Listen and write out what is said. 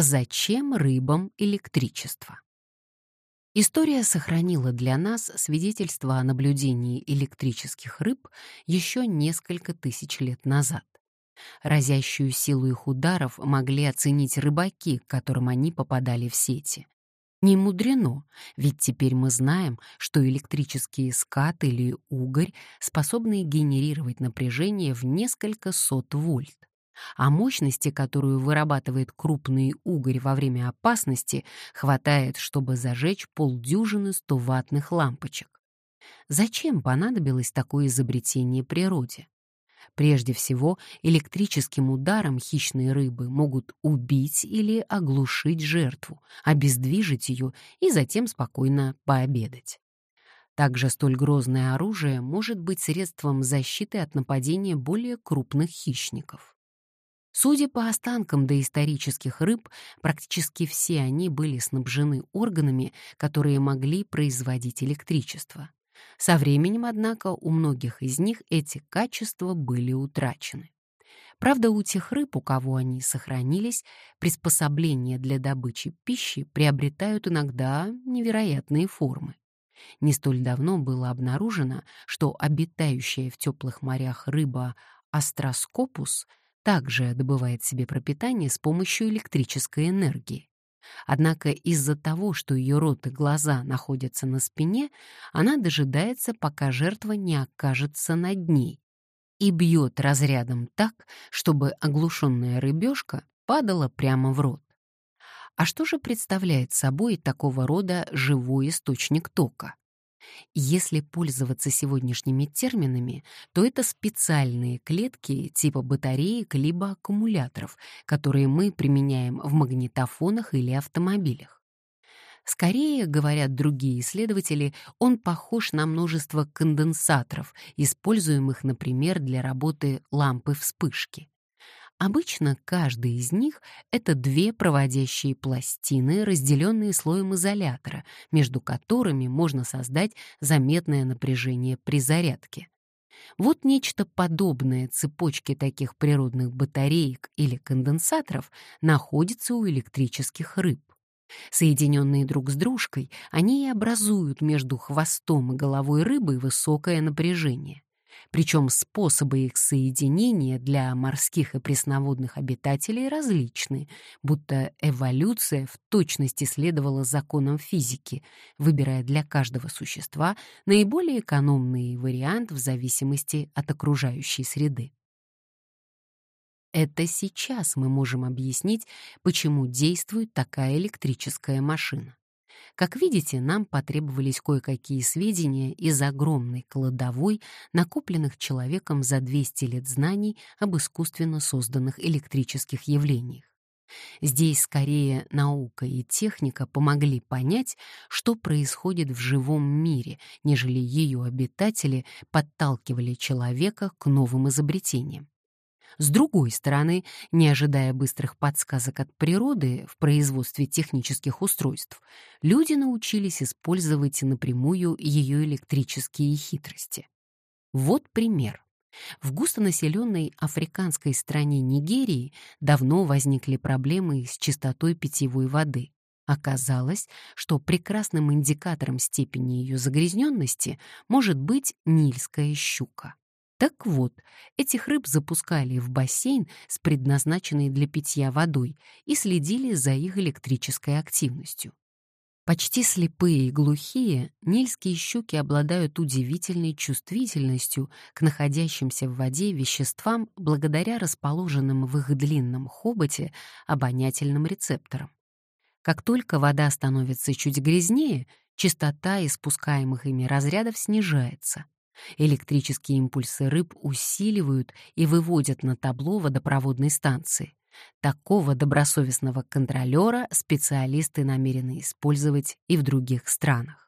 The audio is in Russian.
Зачем рыбам электричество? История сохранила для нас свидетельство о наблюдении электрических рыб еще несколько тысяч лет назад. Разящую силу их ударов могли оценить рыбаки, к которым они попадали в сети. Не мудрено, ведь теперь мы знаем, что электрические скат или угорь способны генерировать напряжение в несколько сот вольт а мощности, которую вырабатывает крупный угорь во время опасности, хватает, чтобы зажечь полдюжины 100-ваттных лампочек. Зачем понадобилось такое изобретение природе? Прежде всего, электрическим ударом хищные рыбы могут убить или оглушить жертву, обездвижить ее и затем спокойно пообедать. Также столь грозное оружие может быть средством защиты от нападения более крупных хищников. Судя по останкам доисторических рыб, практически все они были снабжены органами, которые могли производить электричество. Со временем, однако, у многих из них эти качества были утрачены. Правда, у тех рыб, у кого они сохранились, приспособления для добычи пищи приобретают иногда невероятные формы. Не столь давно было обнаружено, что обитающая в теплых морях рыба астроскопус также добывает себе пропитание с помощью электрической энергии. Однако из-за того, что ее рот и глаза находятся на спине, она дожидается, пока жертва не окажется над ней, и бьет разрядом так, чтобы оглушенная рыбешка падала прямо в рот. А что же представляет собой такого рода живой источник тока? Если пользоваться сегодняшними терминами, то это специальные клетки типа батареек либо аккумуляторов, которые мы применяем в магнитофонах или автомобилях. Скорее, говорят другие исследователи, он похож на множество конденсаторов, используемых, например, для работы лампы вспышки. Обычно каждый из них — это две проводящие пластины, разделенные слоем изолятора, между которыми можно создать заметное напряжение при зарядке. Вот нечто подобное цепочке таких природных батареек или конденсаторов находится у электрических рыб. Соединенные друг с дружкой, они и образуют между хвостом и головой рыбы высокое напряжение. Причем способы их соединения для морских и пресноводных обитателей различны, будто эволюция в точности следовала законам физики, выбирая для каждого существа наиболее экономный вариант в зависимости от окружающей среды. Это сейчас мы можем объяснить, почему действует такая электрическая машина. Как видите, нам потребовались кое-какие сведения из огромной кладовой, накопленных человеком за 200 лет знаний об искусственно созданных электрических явлениях. Здесь скорее наука и техника помогли понять, что происходит в живом мире, нежели ее обитатели подталкивали человека к новым изобретениям. С другой стороны, не ожидая быстрых подсказок от природы в производстве технических устройств, люди научились использовать напрямую ее электрические хитрости. Вот пример. В густонаселенной африканской стране Нигерии давно возникли проблемы с чистотой питьевой воды. Оказалось, что прекрасным индикатором степени ее загрязненности может быть нильская щука. Так вот, этих рыб запускали в бассейн с предназначенной для питья водой и следили за их электрической активностью. Почти слепые и глухие, нильские щуки обладают удивительной чувствительностью к находящимся в воде веществам благодаря расположенным в их длинном хоботе обонятельным рецепторам. Как только вода становится чуть грязнее, частота испускаемых ими разрядов снижается — Электрические импульсы рыб усиливают и выводят на табло водопроводной станции. Такого добросовестного контролера специалисты намерены использовать и в других странах.